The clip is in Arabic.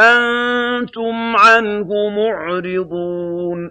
أَنتُمْ عَنْهُ مُعْرِضُونَ